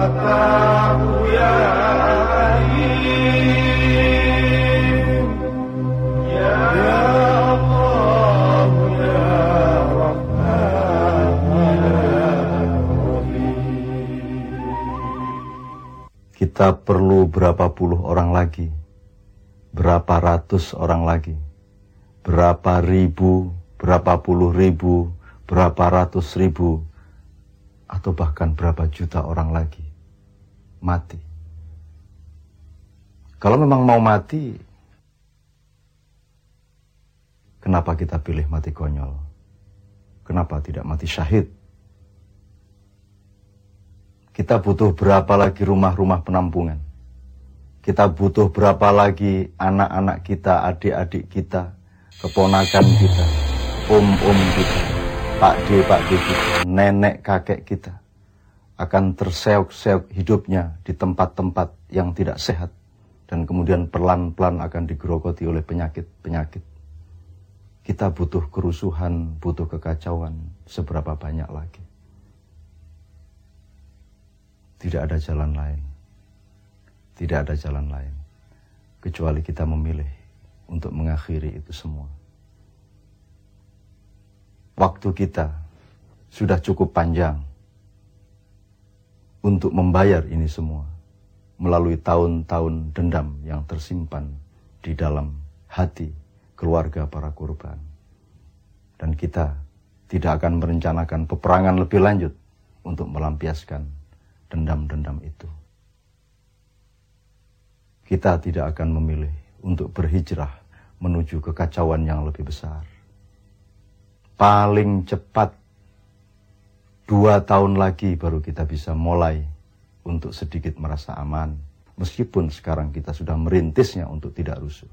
kita perlu berapa puluh orang lagi, berapa ratus orang lagi, berapa ribu, berapa puluh ribu, berapa ratus ribu, atau bahkan berapa juta orang lagi mati. Kalau memang mau mati, kenapa kita pilih mati konyol? Kenapa tidak mati syahid? Kita butuh berapa lagi rumah-rumah penampungan? Kita butuh berapa lagi anak-anak kita, adik-adik kita, keponakan kita, om-om kita, pak d, pak d kita, nenek kakek kita akan terseok-seok hidupnya di tempat-tempat yang tidak sehat dan kemudian pelan-pelan akan digerogoti oleh penyakit-penyakit. Kita butuh kerusuhan, butuh kekacauan seberapa banyak lagi. Tidak ada jalan lain. Tidak ada jalan lain. Kecuali kita memilih untuk mengakhiri itu semua. Waktu kita sudah cukup panjang untuk membayar ini semua melalui tahun-tahun dendam yang tersimpan di dalam hati keluarga para korban. Dan kita tidak akan merencanakan peperangan lebih lanjut untuk melampiaskan dendam-dendam itu. Kita tidak akan memilih untuk berhijrah menuju kekacauan yang lebih besar. Paling cepat dua tahun lagi baru kita bisa mulai untuk sedikit merasa aman. Meskipun sekarang kita sudah merintisnya untuk tidak rusuh.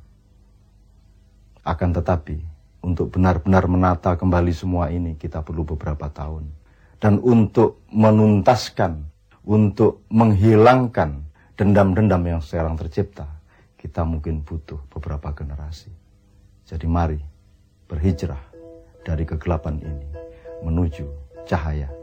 Akan tetapi, untuk benar-benar menata kembali semua ini kita perlu beberapa tahun. Dan untuk menuntaskan untuk menghilangkan dendam-dendam yang sekarang tercipta, kita mungkin butuh beberapa generasi. Jadi mari berhijrah dari kegelapan ini menuju cahaya